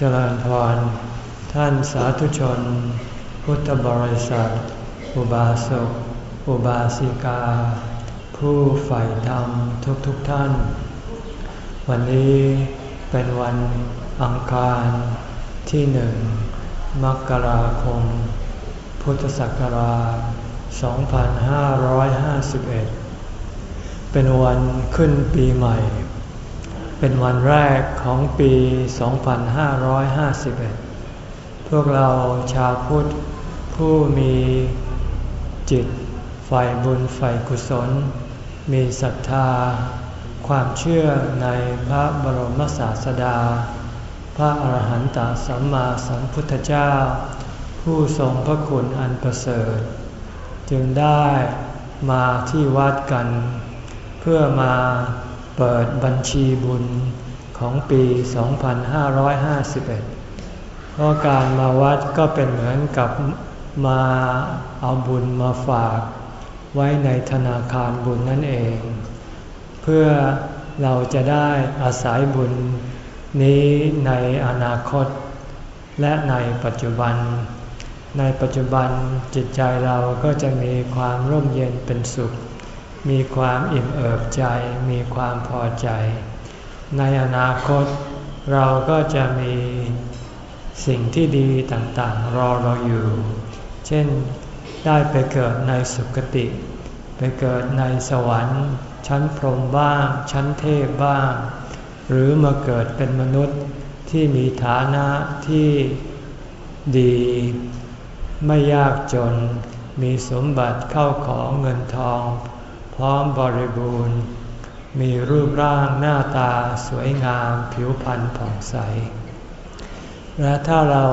เจริญพร ท่านสาธุชน พุทธบริษัท อุบาสก อุบาสิกา ผู้ใฝ่ธรรมทุกทุกท่าน วันนี้เป็นวันอังคารที่หนึ่งมกราคม พุทธศักราช 2551 เป็นวันขึ้นปีใหม่ เป็นวันแรกของปี 2551 พวกเราชาวพุทธผู้มีจิตฝ่ายบุญฝ่ายกุศล มีศรัทธา ความเชื่อในพระบรมศาสดา พระอรหันตสัมมาสัมพุทธเจ้า ผู้ทรงพระคุณอันประเสริฐ จึงได้มาที่วัดกัน เพื่อมา เปิดบัญชีบุญของปี 2551 เพราะการมาวัดก็เป็นเหมือนกับมาเอาบุญมาฝากไว้ในธนาคารบุญนั่นเอง เพื่อเราจะได้อาศัยบุญนี้ในอนาคต และในปัจจุบัน ในปัจจุบันจิตใจเราก็จะมีความร่มเย็นเป็นสุข มีความอิ่มเอิบใจ มีความพอใจ ในอนาคตเราก็จะมีสิ่งที่ดีต่างๆ รอเราอยู่ เช่นได้ไปเกิดในสุคติ ไปเกิดในสวรรค์ ชั้นพรหมบ้าง ชั้นเทพบ้าง หรือมาเกิดเป็นมนุษย์ที่มีฐานะที่ดี ไม่ยากจน มีสมบัติเข้าของเงินทอง พร้อมบริบูรณ์ มีรูปร่างหน้าตาสวยงามผิวพรรณผ่องใส และถ้าเรา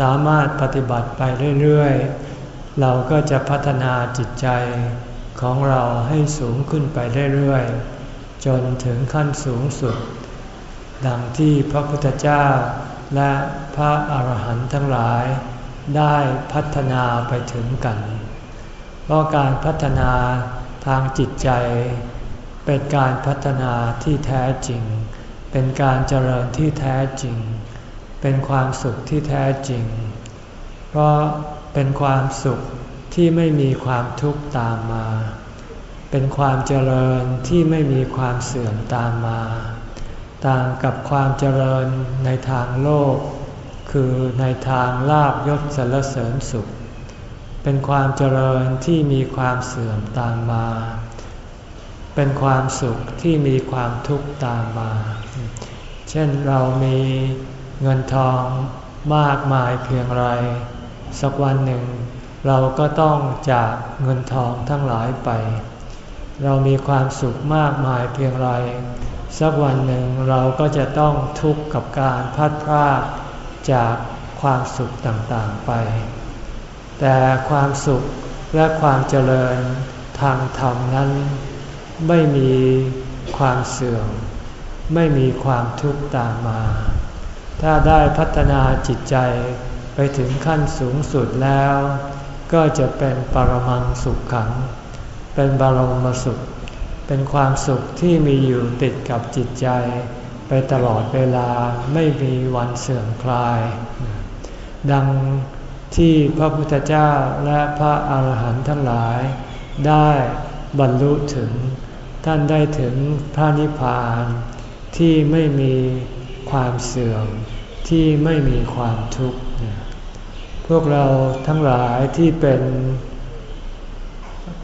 สามารถปฏิบัติไปเรื่อยๆ เราก็จะพัฒนาจิตใจของเราให้สูงขึ้นไปเรื่อยๆ จนถึงขั้นสูงสุด ดังที่พระพุทธเจ้าและพระอาหารหันต์ทั้งหลายได้พัฒนาไปถึงกัน เพราะการพัฒนา ทางจิตใจ เป็นการพัฒนาที่แท้จริง เป็นการเจริญที่แท้จริง เป็นความสุขที่แท้จริง เพราะเป็นความสุขที่ไม่มีความทุกข์ตามมา เป็นความเจริญที่ไม่มีความเสื่อมตามมา ต่างกับความเจริญในทางโลก คือในทางลาบยศสรรเสริญสุข เป็นความเจริญที่มีความเสื่อมตามมา เป็นความสุขที่มีความทุกข์ตามมา เช่นเรามีเงินทองมากมายเพียงไร สักวันหนึ่ง เราก็ต้องจากเงินทองทั้งหลายไป เรามีความสุขมากมายเพียงไร สักวันหนึ่งเราก็จะต้องทุกข์กับการพัดพรากจากความสุขต่างๆไป แต่ความสุขและความเจริญทางธรรมนั้น ไม่มีความเสื่อม ไม่มีความทุกข์ตามมา ถ้าได้พัฒนาจิตใจไปถึงขั้นสูงสุดแล้ว ก็จะเป็นปรมังสุขขัง เป็นบรมสุข เป็นความสุขที่มีอยู่ติดกับจิตใจ ไปตลอดเวลาไม่มีวันเสื่อมคลาย ดัง ที่พระพุทธเจ้าและพระอาหารหันต์ทั้งหลาย ได้บรรลุถึง ท่านได้ถึงพระนิพพานที่ไม่มีความเสื่อมที่ไม่มีความทุกข์ พวกเราทั้งหลายที่เป็น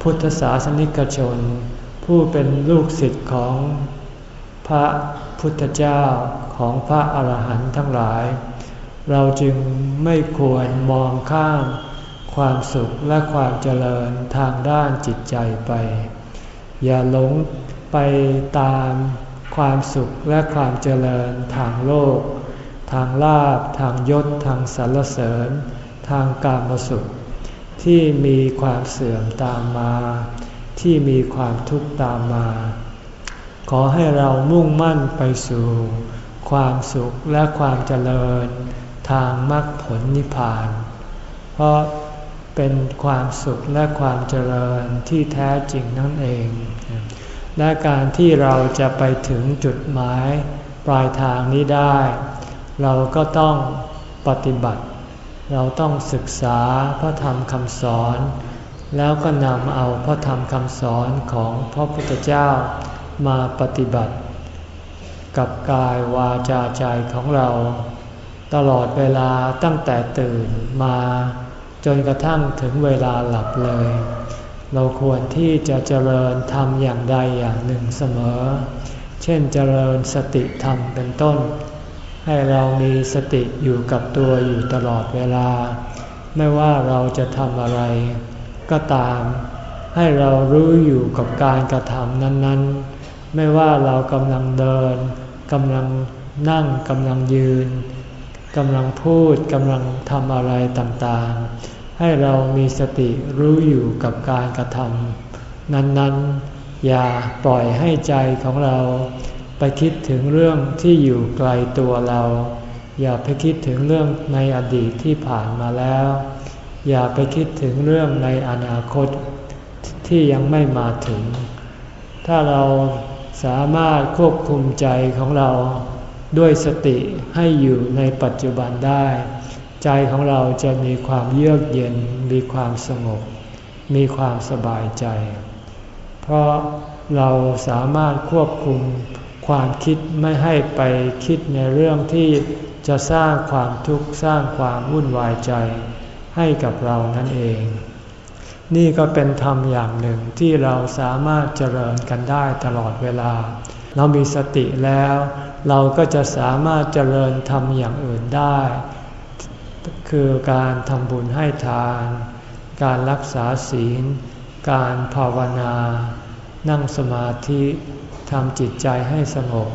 พุทธศาสนิกชน ผู้เป็นลูกศิษย์ของพระพุทธเจ้าของพระอาหารหันต์ทั้งหลาย เราจึงไม่ควรมองข้ามความสุขและความเจริญทางด้านจิตใจไป อย่าหลงไปตามความสุขและความเจริญทางโลก ทางลาบทางยศ ทางสรรเสริญ ทางกามสุข ที่มีความเสื่อมตามมา ที่มีความทุกข์ตามมา ขอให้เรามุ่งมั่นไปสู่ ความสุขและความเจริญ ทางมรรคผลนิพพาน เพราะเป็นความสุขและความเจริญที่แท้จริงนั่นเอง และการที่เราจะไปถึงจุดหมายปลายทางนี้ได้ เราก็ต้องปฏิบัติ เราต้องศึกษาพระธรรมคำสอน แล้วก็นำเอาพระธรรมคำสอนของพระพุทธเจ้ามาปฏิบัติ กับกายวาจาใจของเรา ตลอดเวลาตั้งแต่ตื่นมาจนกระทั่งถึงเวลาหลับเลย เราควรที่จะเจริญธรรมอย่างใดอย่างหนึ่งเสมอ เช่นเจริญสติธรรมเป็นต้น ให้เรามีสติอยู่กับตัวอยู่ตลอดเวลา ไม่ว่าเราจะทำอะไร ก็ตาม ให้เรารู้อยู่กับการกระทำนั้น ๆ ไม่ว่าเรากำลังเดินกำลังนั่งกำลังยืน กำลังพูดกำลังทำอะไรต่างๆ ให้เรามีสติรู้อยู่กับการกระทำนั้นๆ อย่าปล่อยให้ใจของเรา ไปคิดถึงเรื่องที่อยู่ไกลตัวเรา อย่าไปคิดถึงเรื่องในอดีตที่ผ่านมาแล้ว อย่าไปคิดถึงเรื่องในอนาคตที่ยังไม่มาถึง ถ้าเราสามารถควบคุมใจของเรา ด้วยสติให้อยู่ในปัจจุบันได้ ใจของเราจะมีความเยือกเย็น มีความสงบ มีความสบายใจ เพราะเราสามารถควบคุมความคิดไม่ให้ไปคิดในเรื่องที่จะสร้างความทุกข์สร้างความวุ่นวายใจให้กับเรานั่นเอง นี่ก็เป็นธรรมอย่างหนึ่งที่เราสามารถเจริญกันได้ตลอดเวลา เรามีสติแล้ว เราก็จะสามารถเจริญทำอย่างอื่นได้ คือการทำบุญให้ทาน การรักษาศีล การภาวนา นั่งสมาธิทำจิตใจให้สงบ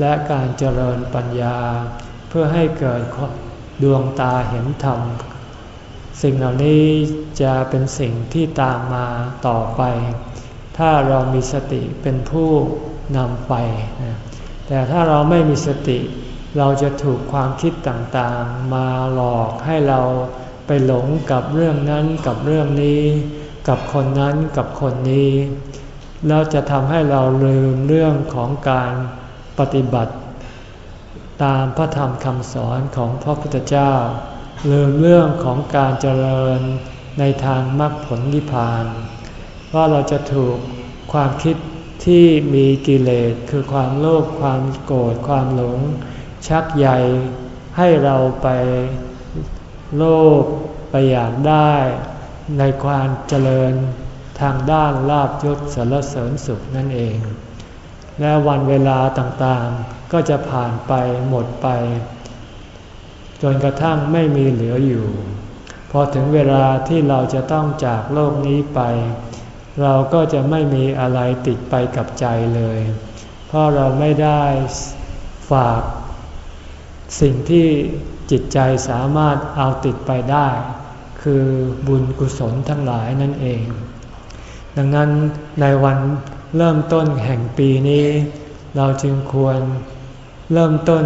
และการเจริญปัญญา เพื่อให้เกิดดวงตาเห็นธรรม สิ่งเหล่านี้จะเป็นสิ่งที่ตามมาต่อไป ถ้าเรามีสติเป็นผู้นำไป แต่ถ้าเราไม่มีสติ เราจะถูกความคิดต่างๆ มาหลอกให้เราไปหลงกับเรื่องนั้นกับเรื่องนี้ กับคนนั้นกับคนนี้ แล้วจะทำให้เราลืมเรื่องของการปฏิบัติ ตามพระธรรมคำสอนของพระพุทธเจ้า ลืมเรื่องของการเจริญในทางมรรคผลนิพพานว่าเราจะถูกความคิด ที่มีกิเลสคือความโลภความโกรธความหลง ชักใยให้เราไปโลภไปอยากได้ในความเจริญทางด้านลาบยศสารเสริญสุขนั่นเอง และวันเวลาต่างๆก็จะผ่านไปหมดไป จนกระทั่งไม่มีเหลืออยู่ พอถึงเวลาที่เราจะต้องจากโลกนี้ไป เราก็จะไม่มีอะไรติดไปกับใจเลย เพราะเราไม่ได้ฝาก สิ่งที่จิตใจสามารถเอาติดไปได้ คือบุญกุศลทั้งหลายนั่นเอง ดังนั้นในวันเริ่มต้นแห่งปีนี้ เราจึงควรเริ่มต้น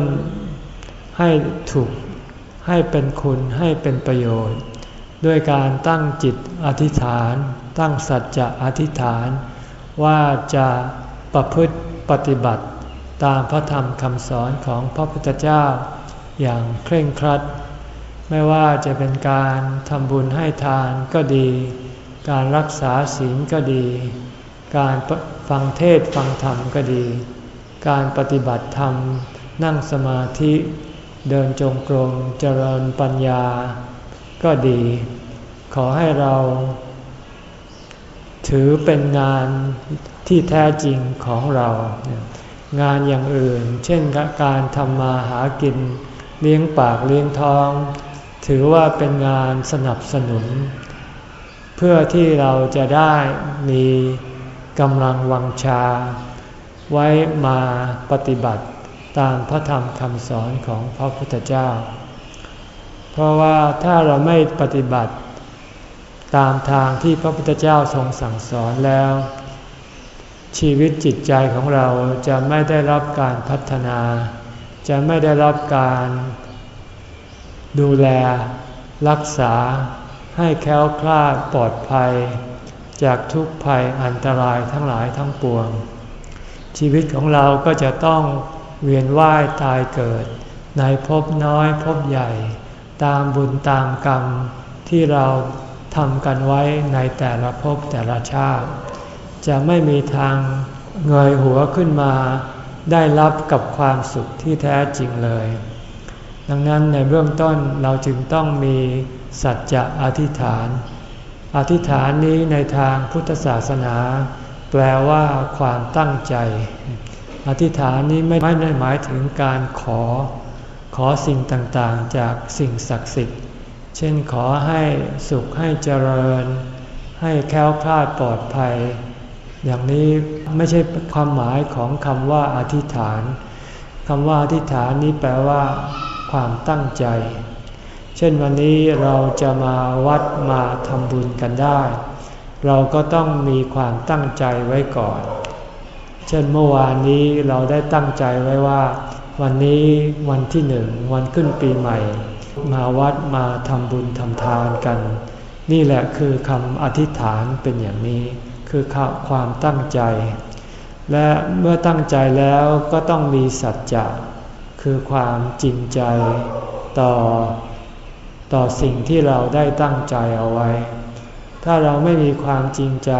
ให้ถูกให้เป็นคุณให้เป็นประโยชน์ ด้วยการตั้งจิตอธิษฐาน ตั้งสัจจะอธิษฐาน ว่าจะประพฤติปฏิบัติตามพระธรรมคำสอนของพระพุทธเจ้าอย่างเคร่งครัด ไม่ว่าจะเป็นการทำบุญให้ทานก็ดี การรักษาศีลก็ดี การฟังเทศฟังธรรมก็ดี การปฏิบัติธรรม นั่งสมาธิเดินจงกรมเจริญปัญญาก็ดี ขอให้เรา ถือเป็นงานที่แท้จริงของเรา งานอย่างอื่น เช่นการทำมาหากิน เลี้ยงปากเลี้ยงท้อง ถือว่าเป็นงานสนับสนุน เพื่อที่เราจะได้มีกำลังวังชา ไว้มาปฏิบัติตามพระธรรมคำสอนของพระพุทธเจ้า เพราะว่าถ้าเราไม่ปฏิบัติ ตามทางที่พระพุทธเจ้าทรงสั่งสอนแล้ว ชีวิตจิตใจของเราจะไม่ได้รับการพัฒนา จะไม่ได้รับการดูแล รักษาให้แค้วคลาดปลอดภัย จากทุกภัยอันตรายทั้งหลายทั้งปวง ชีวิตของเราก็จะต้องเวียนว่ายตายเกิด ในภพน้อยภพใหญ่ ตามบุญตามกรรมที่เรา ทำกันไว้ในแต่ละภพแต่ละชาติ จะไม่มีทางเงยหัวขึ้นมา ได้รับกับความสุขที่แท้จริงเลย ดังนั้นในเบื้องต้นเราจึงต้องมีสัจจะอธิษฐาน อธิษฐานนี้ในทางพุทธศาสนา แปลว่าความตั้งใจ อธิษฐานนี้ไม่ได้หมายถึงการขอ ขอสิ่งต่างๆ จากสิ่งศักดิ์สิทธิ์ เช่นขอให้สุขให้เจริญ ให้แค้วคลาดปลอดภัย อย่างนี้ไม่ใช่ความหมายของคำว่าอธิษฐานคำว่าอธิษฐานนี้แปลว่า ความตั้งใจ เช่นวันนี้เราจะมาวัดมาทำบุญกันได้ เราก็ต้องมีความตั้งใจไว้ก่อน เช่นเมื่อวานนี้เราได้ตั้งใจไว้ว่า วันนี้วันที่หนึ่งวันขึ้นปีใหม่ มาวัดมาทำบุญทำทานกัน นี่แหละคือคำอธิษฐานเป็นอย่างนี้ คือความตั้งใจ และเมื่อตั้งใจแล้วก็ต้องมีสัจจะคือความจริงใจต่อ ต่อสิ่งที่เราได้ตั้งใจเอาไว้ ถ้าเราไม่มีความจริงใจ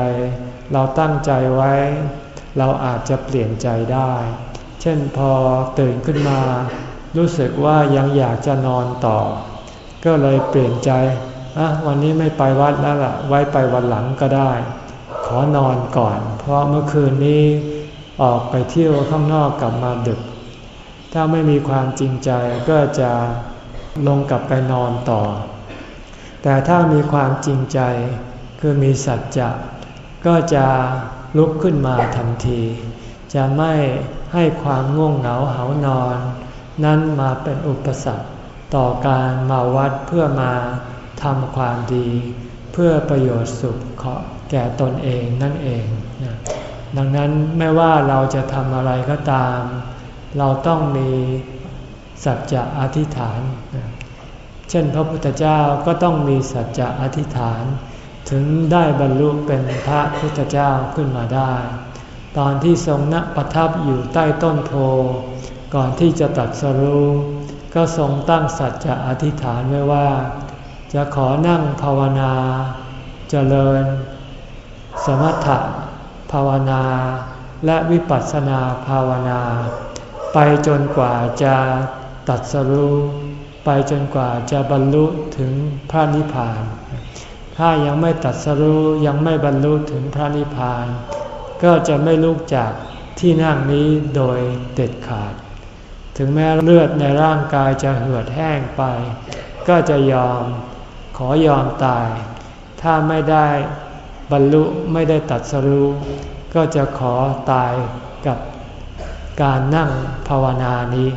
เราตั้งใจไว้ เราอาจจะเปลี่ยนใจได้ เช่นพอตื่นขึ้นมา รู้สึกว่ายังอยากจะนอนต่อ ก็เลยเปลี่ยนใจอะวันนี้ไม่ไปวัดแล้วล่ะ ไว้ไปวันหลังก็ได้ ขอนอนก่อน เพราะเมื่อคืนนี้ออกไปเที่ยวข้างนอกกลับมาดึก ถ้าไม่มีความจริงใจก็จะลงกลับไปนอนต่อ แต่ถ้ามีความจริงใจคือมีสัจจะก็จะลุกขึ้นมาทันที จะไม่ให้ความง่วงเหงาเหานอน นั้นมาเป็นอุปสรรคต่อการมาวัดเพื่อมาทำความดี เพื่อประโยชน์สุขแก่ตนเองนั่นเองดังนั้นไม่ว่าเราจะทำอะไรก็ตาม เราต้องมีสัจจะอธิษฐาน เช่นพระพุทธเจ้าก็ต้องมีสัจจะอธิษฐาน ถึงได้บรรลุเป็นพระพุทธเจ้าขึ้นมาได้ ตอนที่ทรงณประทับอยู่ใต้ต้นโพ ก่อนที่จะตัดสรู้ ก็ทรงตั้งสัจจะอธิษฐานไว้ว่า จะขอนั่งภาวนาเจริญ สมถะภาวนา และวิปัสสนาภาวนา ไปจนกว่าจะตัดสรู้ ไปจนกว่าจะบรรลุถึงพระนิพพาน ถ้ายังไม่ตัดสรู้ยังไม่บรรลุถึงพระนิพพาน ก็จะไม่ลุกจากที่นั่งนี้โดยเด็ดขาด ถึงแม้เลือดในร่างกายจะเหือดแห้งไป ก็จะยอมขอยอมตาย ถ้าไม่ได้บรรลุไม่ได้ตัดสรู้ก็จะขอตายกับการนั่งภาวนานี้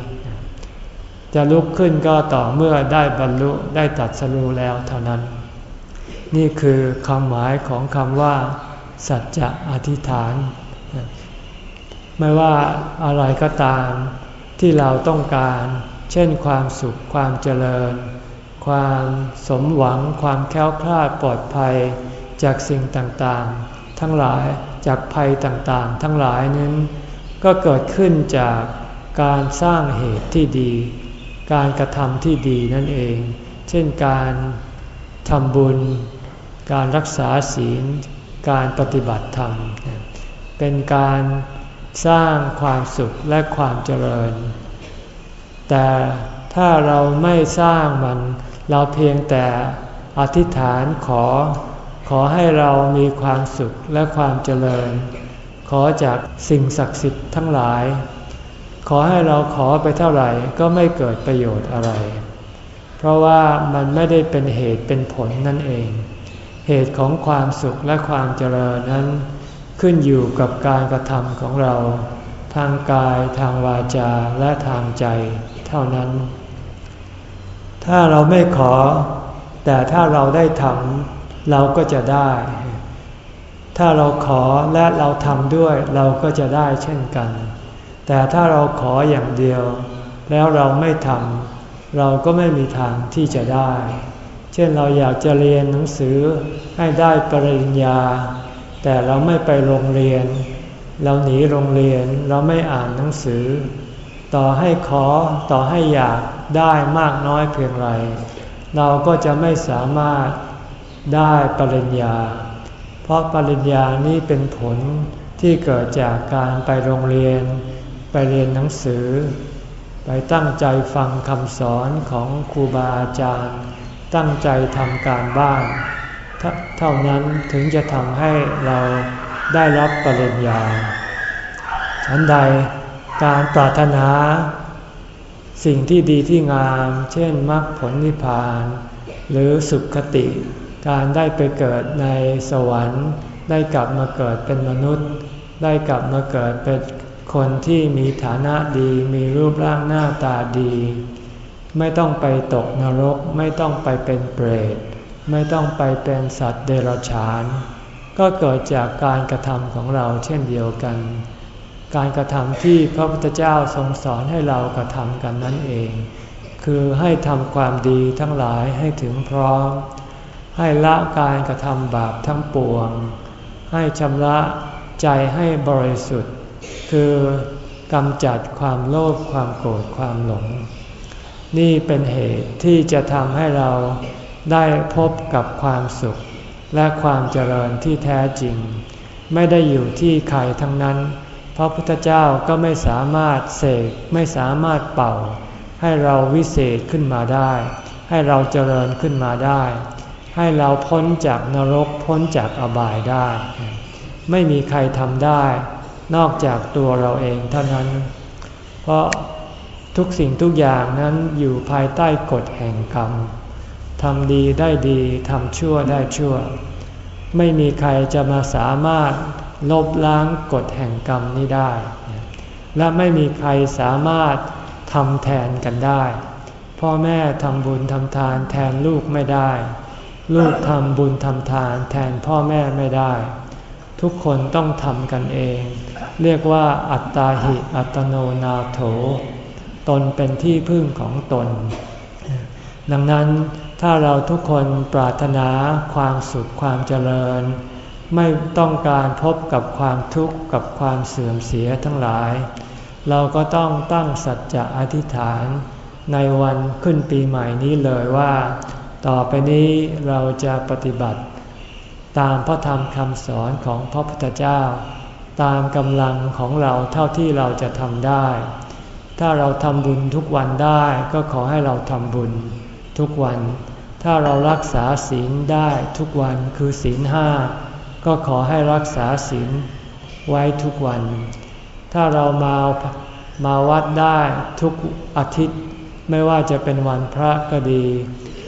จะลุกขึ้นก็ต่อเมื่อได้บรรลุได้ตัดสรู้แล้วเท่านั้น นี่คือคำหมายของคำว่า สัจจะอธิษฐาน ไม่ว่าอะไรก็ตาม ที่เราต้องการ เช่นความสุขความเจริญ ความสมหวังความแค้วคลาดปลอดภัยจากสิ่งต่างๆ ทั้งหลายจากภัยต่างๆ ทั้งหลายนั้น ก็เกิดขึ้นจากการสร้างเหตุที่ดี การกระทำที่ดีนั่นเอง เช่นการทำบุญ การรักษาศีล การปฏิบัติธรรม เป็นการ สร้างความสุขและความเจริญ แต่ถ้าเราไม่สร้างมัน เราเพียงแต่อธิษฐานขอ ขอให้เรามีความสุขและความเจริญ ขอจากสิ่งศักดิ์สิทธิ์ทั้งหลาย ขอให้เราขอไปเท่าไหร่ก็ไม่เกิดประโยชน์อะไร เพราะว่ามันไม่ได้เป็นเหตุเป็นผลนั่นเอง เหตุของความสุขและความเจริญนั้น ขึ้นอยู่กับการกระทำของเรา ทางกายทางวาจาและทางใจเท่านั้น ถ้าเราไม่ขอ แต่ถ้าเราได้ทำเราก็จะได้ ถ้าเราขอและเราทำด้วยเราก็จะได้เช่นกัน แต่ถ้าเราขออย่างเดียว แล้วเราไม่ทำเราก็ไม่มีทางที่จะได้ เช่นเราอยากจะเรียนหนังสือให้ได้ปริญญา แต่เราไม่ไปโรงเรียน เราหนีโรงเรียนเราไม่อ่านหนังสือ ต่อให้ขอต่อให้อยากได้มากน้อยเพียงไร เราก็จะไม่สามารถได้ปริญญา เพราะปริญญานี้เป็นผลที่เกิดจากการไปโรงเรียน ไปเรียนหนังสือ ไปตั้งใจฟังคำสอนของครูบาอาจารย์ ตั้งใจทำการบ้าน เท่านั้นถึงจะทำให้เราได้รับปริญญาฉันใดการปรารถนา สิ่งที่ดีที่งาม เช่นมรรคผลนิพพาน หรือสุขคติ การได้ไปเกิดในสวรรค์ ได้กลับมาเกิดเป็นมนุษย์ ได้กลับมาเกิดเป็นคนที่มีฐานะดี มีรูปร่างหน้าตาดี ไม่ต้องไปตกนรก ไม่ต้องไปเป็นเปรต ไม่ต้องไปเป็นสัตว์เดรัจฉาน ก็เกิดจากการกระทำของเราเช่นเดียวกัน การกระทำที่พระพุทธเจ้าทรงสอนให้เรากระทำกันนั่นเอง คือให้ทำความดีทั้งหลายให้ถึงพร้อม ให้ละการกระทำบาปทั้งปวง ให้ชำระใจให้บริสุทธิ์ คือกำจัดความโลภความโกรธความหลง นี่เป็นเหตุที่จะทำให้เรา ได้พบกับความสุข และความเจริญที่แท้จริง ไม่ได้อยู่ที่ใครทั้งนั้น พระพุทธเจ้าก็ไม่สามารถเสกไม่สามารถเป่า ให้เราวิเศษขึ้นมาได้ ให้เราเจริญขึ้นมาได้ ให้เราพ้นจากนรกพ้นจากอบายได้ ไม่มีใครทำได้ นอกจากตัวเราเองเท่านั้น เพราะทุกสิ่งทุกอย่างนั้นอยู่ภายใต้กฎแห่งกรรม ทำดีได้ดีทำชั่วได้ชั่ว ไม่มีใครจะมาสามารถลบล้างกฎแห่งกรรมนี้ได้ และไม่มีใครสามารถทำแทนกันได้ พ่อแม่ทำบุญทำทานแทนลูกไม่ได้ ลูกทำบุญทำทานแทนพ่อแม่ไม่ได้ ทุกคนต้องทำกันเอง เรียกว่าอัตตาหิอัตโนนาโถ ตนเป็นที่พึ่งของตน ดังนั้น ถ้าเราทุกคนปรารถนาความสุขความเจริญ ไม่ต้องการพบกับความทุกข์กับความเสื่อมเสียทั้งหลาย เราก็ต้องตั้งสัจจะอธิษฐาน ในวันขึ้นปีใหม่นี้เลยว่า ต่อไปนี้เราจะปฏิบัติ ตามพระธรรมคำสอนของพระพุทธเจ้า ตามกำลังของเราเท่าที่เราจะทำได้ ถ้าเราทำบุญทุกวันได้ก็ขอให้เราทำบุญ ทุกวัน ถ้าเรารักษาศีลได้ทุกวันคือศีลห้าก็ขอให้รักษาศีลไว้ทุกวัน ถ้าเรามามาวัดได้ทุกอาทิตย์ ไม่ว่าจะเป็นวันพระก็ดี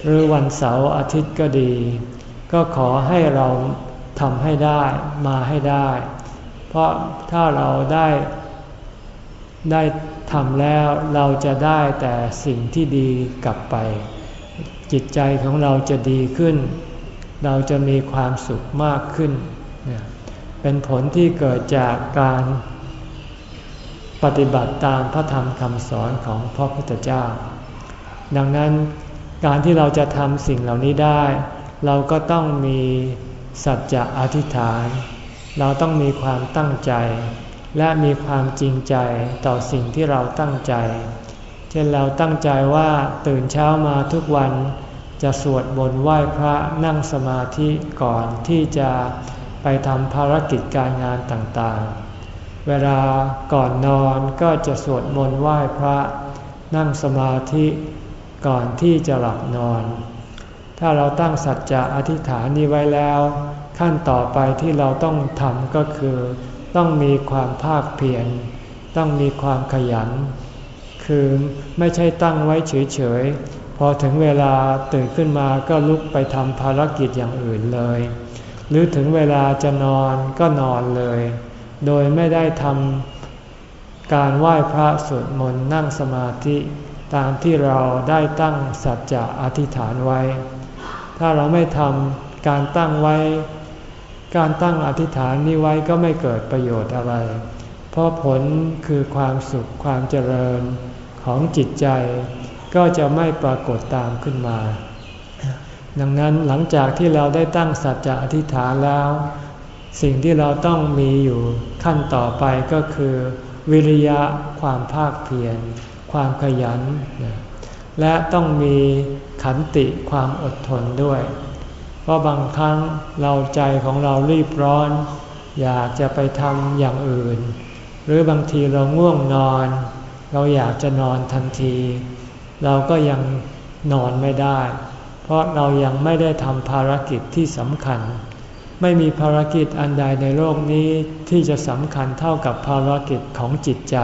หรือวันเสาร์อาทิตย์ก็ดี ก็ขอให้เราทำให้ได้มาให้ได้ เพราะถ้าเราได้ได้ทำแล้วเราจะได้แต่สิ่งที่ดีกลับไป จิตใจของเราจะดีขึ้น เราจะมีความสุขมากขึ้น เป็นผลที่เกิดจากการปฏิบัติตามพระธรรมคำสอนของพระพุทธเจ้า ดังนั้นการที่เราจะทำสิ่งเหล่านี้ได้ เราก็ต้องมีสัจจะอธิษฐาน เราต้องมีความตั้งใจ และมีความจริงใจต่อสิ่งที่เราตั้งใจ เช่นเราตั้งใจว่าตื่นเช้ามาทุกวัน จะสวดบนไหว้พระนั่งสมาธิก่อนที่จะไปทำภารกิจการงานต่างๆ เวลาก่อนนอนก็จะสวดมนต์ไหว้พระนั่งสมาธิก่อนที่จะหลับนอน ถ้าเราตั้งสัจจะอธิษฐานนี้ไว้แล้ว ขั้นต่อไปที่เราต้องทำก็คือ ต้องมีความภาคเพียรต้องมีความขยัน คือไม่ใช่ตั้งไว้เฉยๆ พอถึงเวลาตื่นขึ้นมาก็ลุกไปทำภารกิจอย่างอื่นเลย หรือถึงเวลาจะนอนก็นอนเลย โดยไม่ได้ทำการไหว้พระสวดมนต์นั่งสมาธิตามที่เราได้ตั้งสัจจะอธิษฐานไว้ ถ้าเราไม่ทำการตั้งไว้ การตั้งอธิษฐานนี้ไว้ก็ไม่เกิดประโยชน์อะไร เพราะผลคือความสุขความเจริญ ของจิตใจ ก็จะไม่ปรากฏตามขึ้นมา ดังนั้นหลังจากที่เราได้ตั้งสัจจะอธิษฐานแล้ว สิ่งที่เราต้องมีอยู่ขั้นต่อไปก็คือ วิริยะความภาคเพียรความขยัน และต้องมีขันติความอดทนด้วย เพราะบางครั้งเราใจของเรารีบร้อน อยากจะไปทำอย่างอื่น หรือบางทีเราง่วงนอน เราอยากจะนอนทันที เราก็ยังนอนไม่ได้ เพราะเรายังไม่ได้ทำภารกิจที่สำคัญ ไม่มีภารกิจอันใดในโลกนี้ที่จะสำคัญเท่ากับภารกิจของจิตใจ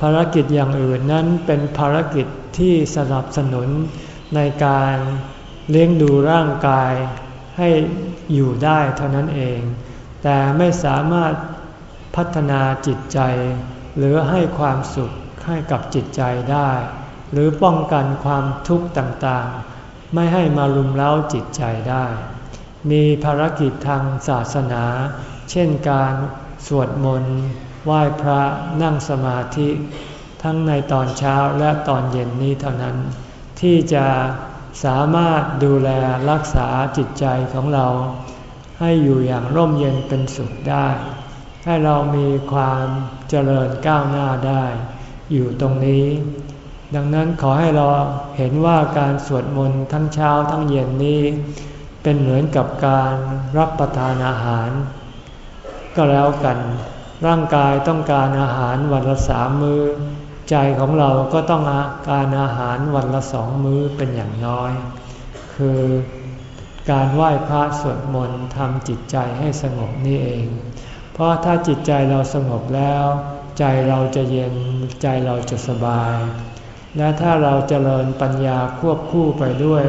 ภารกิจอย่างอื่นนั้นเป็นภารกิจที่สนับสนุนในการเลี้ยงดูร่างกายให้อยู่ได้เท่านั้นเอง แต่ไม่สามารถพัฒนาจิตใจ หรือให้ความสุขให้กับจิตใจได้ หรือป้องกันความทุกข์ต่างๆ ไม่ให้มารุมเร้าจิตใจได้ มีภารกิจทางศาสนา เช่นการสวดมนต์ไหว้พระนั่งสมาธิ ทั้งในตอนเช้าและตอนเย็นนี้เท่านั้น ที่จะสามารถดูแลรักษาจิตใจของเรา ให้อยู่อย่างร่มเย็นเป็นสุขได้ ให้เรามีความเจริญก้าวหน้าได้ อยู่ตรงนี้ ดังนั้นขอให้เราเห็นว่าการสวดมนต์ทั้งเช้าทั้งเย็นนี้ เป็นเหมือนกับการรับประทานอาหาร ก็แล้วกัน ร่างกายต้องการอาหารวันละสามมือ้อใจของเราก็ต้องการอาหารวันละสองมื้อเป็นอย่างน้อย คือการไหว้พระสวดมนต์ทำจิตใจให้สงบนี่เอง เพราะถ้าจิตใจเราสงบแล้ว ใจเราจะเย็นใจเราจะสบาย และถ้าเราจเจริญปัญญาควบคู่ไปด้วย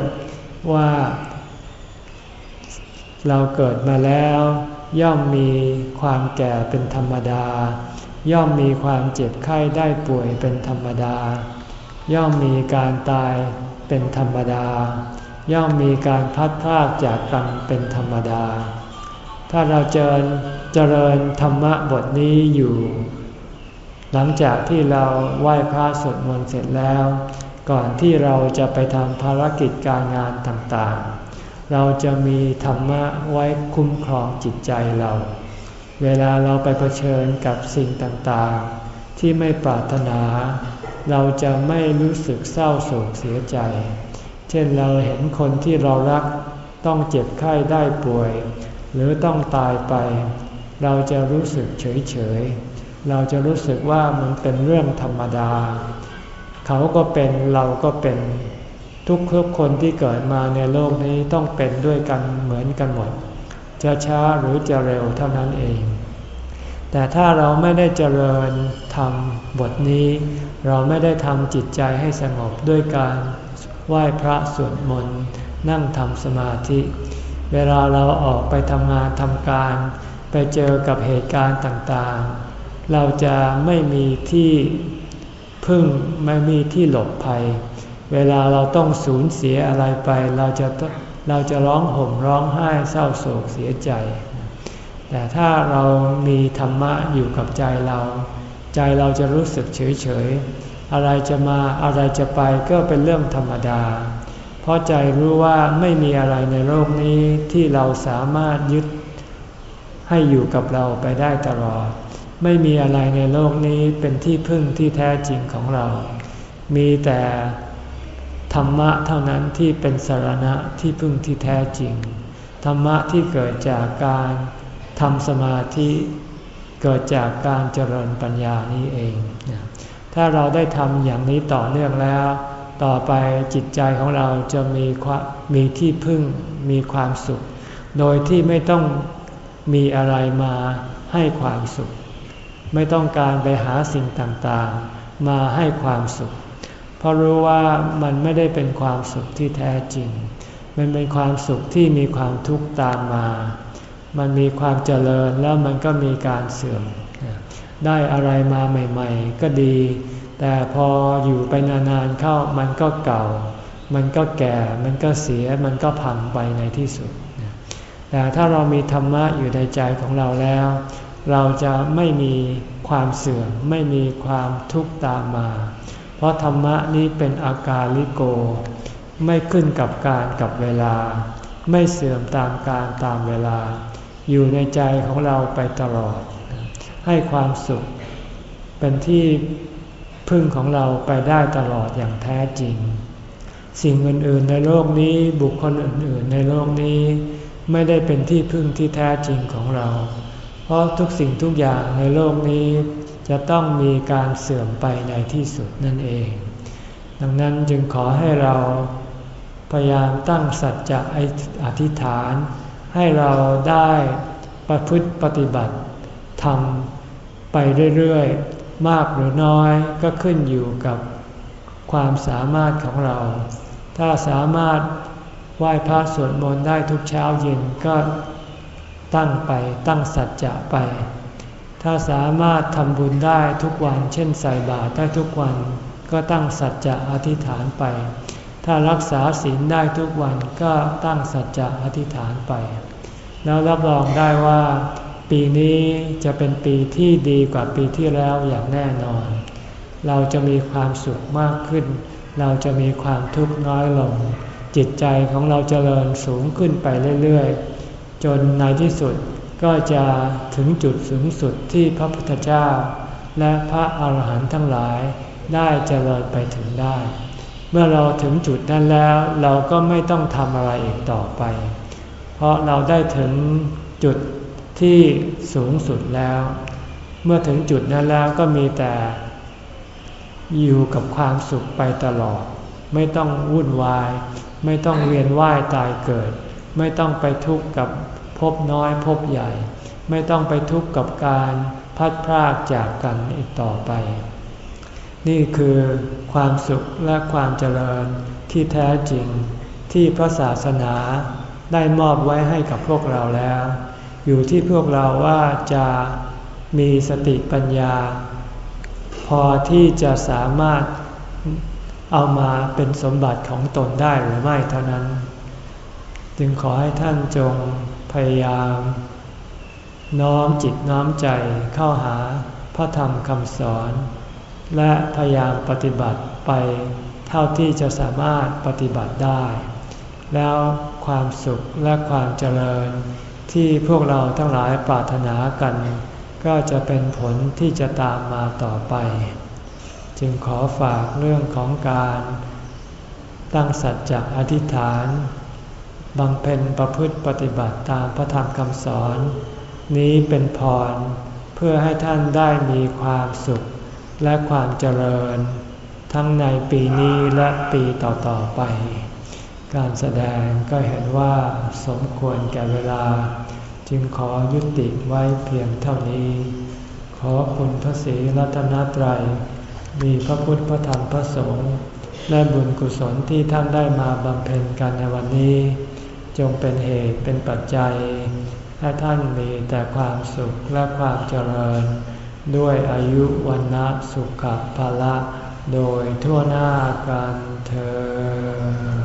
ว่า เราเกิดมาแล้ว ย่อมมีความแก่เป็นธรรมดา ย่อมมีความเจ็บไข้ได้ป่วยเป็นธรรมดา ย่อมมีการตายเป็นธรรมดา ย่อมมีการพัดพลากจากกันเป็นธรรมดา ถ้าเราเจริญเจริญธรรมะบทนี้อยู่ หลังจากที่เราไหว้พระสวดมนต์เสร็จแล้ว ก่อนที่เราจะไปทำภารกิจการงานต่างๆ เราจะมีธรรมะไว้คุ้มครองจิตใจเรา เวลาเราไปเผชิญกับสิ่งต่างๆ ที่ไม่ปรารถนา เราจะไม่รู้สึกเศร้าโศกเสียใจ เช่นเราเห็นคนที่เรารักต้องเจ็บไข้ได้ป่วย หรือต้องตายไป เราจะรู้สึกเฉยๆเราจะรู้สึกว่ามันเป็นเรื่องธรรมดา เขาก็เป็นเราก็เป็นทุกทุกคนที่เกิดมาในโลกนี้ต้องเป็นด้วยกันเหมือนกันหมด จะช้าหรือจะเร็วเท่านั้นเอง แต่ถ้าเราไม่ได้เจริญทำบทนี้ เราไม่ได้ทำจิตใจให้สงบด้วยการไหว้พระสวดมนต์นั่งทำสมาธิ เวลาเราออกไปทำงานทำการ ไปเจอกับเหตุการณ์ต่างๆ เราจะไม่มีที่พึ่งไม่มีที่หลบภัย เวลาเราต้องสูญเสียอะไรไป เราจะเราจะร้องห่มร้องไห้เศร้าโศกเสียใจ แต่ถ้าเรามีธรรมะอยู่กับใจเรา ใจเราจะรู้สึกเฉยเฉยอะไรจะมาอะไรจะไปก็เป็นเรื่องธรรมดา เพราะใจรู้ว่าไม่มีอะไรในโลกนี้ที่เราสามารถยึดให้อยู่กับเราไปได้ตลอด ไม่มีอะไรในโลกนี้เป็นที่พึ่งที่แท้จริงของเรา มีแต่ธรรมะเท่านั้นที่เป็นสารณะที่พึ่งที่แท้จริง ธรรมะที่เกิดจากการทำสมาธิเกิดจากการเจริญปัญญานี้เอง ถ้าเราได้ทำอย่างนี้ต่อเนื่องแล้ว ต่อไปจิตใจของเราจะมีมีที่พึ่งมีความสุข โดยที่ไม่ต้องมีอะไรมาให้ความสุข ไม่ต้องการไปหาสิ่งต่างๆ มาให้ความสุข เพราะรู้ว่ามันไม่ได้เป็นความสุขที่แท้จริง มันเป็นความสุขที่มีความทุกข์ตามมา มันมีความเจริญแล้วมันก็มีการเสื่อม ได้อะไรมาใหม่ ๆ ก็ดี แต่พออยู่ไปนานๆเข้ามันก็เก่า มันก็แก่ มันก็เสีย มันก็พังไปในที่สุด แต่ถ้าเรามีธรรมะอยู่ในใจของเราแล้ว เราจะไม่มีความเสื่อม ไม่มีความทุกข์ตามมา เพราะธรรมะนี้เป็นอาการลิโก ไม่ขึ้นกับการกับเวลา ไม่เสื่อมตามการตามเวลา อยู่ในใจของเราไปตลอด ให้ความสุข เป็นที่ พึ่งของเราไปได้ตลอดอย่างแท้จริง สิ่งอื่นๆในโลกนี้บุคคลอื่นๆ ในโลกนี้ ไม่ได้เป็นที่พึ่งที่แท้จริงของเรา เพราะทุกสิ่งทุกอย่างในโลกนี้จะต้องมีการเสื่อมไปในที่สุดนั่นเอง ดังนั้นจึงขอให้เราพยายามตั้งสัจจะอธิษฐาน ให้เราได้ประพฤติปฏิบัติทำไปเรื่อยๆ มากหรือน้อยก็ขึ้นอยู่กับความสามารถของเรา ถ้าสามารถไหว้พระสวดมนต์ได้ทุกเช้าเย็นก็ตั้งไปตั้งสัจจะไป ถ้าสามารถทำบุญได้ทุกวันเช่นใส่บาตรได้ทุกวัน ก็ตั้งสัจจะอธิษฐานไป ถ้ารักษาศีลได้ทุกวันก็ตั้งสัจจะอธิษฐานไป แล้วรับรองได้ว่า ปีนี้จะเป็นปีที่ดีกว่าปีที่แล้วอย่างแน่นอน เราจะมีความสุขมากขึ้น เราจะมีความทุกข์น้อยลง จิตใจของเราจเจริญสูงขึ้นไปเรื่อยๆ จนในที่สุดก็จะถึงจุดสูงสุดที่พระพุทธเจ้า และพระอาหารหันต์ทั้งหลายได้เจริญไปถึงได้ เมื่อเราถึงจุดนั้นแล้วเราก็ไม่ต้องทำอะไรอีกต่อไป เพราะเราได้ถึงจุด ที่สูงสุดแล้ว เมื่อถึงจุดนั้นแล้วก็มีแต่ อยู่กับความสุขไปตลอด ไม่ต้องวุ่นวาย ไม่ต้องเวียนว่ายตายเกิด ไม่ต้องไปทุกข์กับพบน้อยพบใหญ่ ไม่ต้องไปทุกข์กับการพัดพรากจากกันอีกต่อไป นี่คือความสุขและความเจริญที่แท้จริงที่พระศาสนาได้มอบไว้ให้กับพวกเราแล้ว อยู่ที่พวกเราว่าจะมีสติปัญญา พอที่จะสามารถเอามาเป็นสมบัติของตนได้หรือไม่เท่านั้น จึงขอให้ท่านจงพยายาม น้อมจิตน้อมใจเข้าหาพระธรรมคำสอน และพยายามปฏิบัติไปเท่าที่จะสามารถปฏิบัติได้ แล้วความสุขและความเจริญ ที่พวกเราทั้งหลายปรารถนากัน ก็จะเป็นผลที่จะตามมาต่อไป จึงขอฝากเรื่องของการตั้งสัจจะอธิษฐานบำเพ็ญประพฤติปฏิบัติตามพระธรรมคำสอน นี้เป็นพรเพื่อให้ท่านได้มีความสุขและความเจริญ ทั้งในปีนี้และปีต่อๆไป การแสดงก็เห็นว่าสมควรแก่เวลา จึงขอยุติไว้เพียงเท่านี้ ขอคุณพระศรีรัตนตรัย มีพระพุทธพระธรรมพระสงฆ์และบุญกุศลที่ท่านได้มาบำเพ็ญกันในวันนี้ จงเป็นเหตุเป็นปัจจัย ให้ท่านมีแต่ความสุขและความเจริญ ด้วยอายุวันนะสุขภาละ โดยทั่วหน้ากันเธอ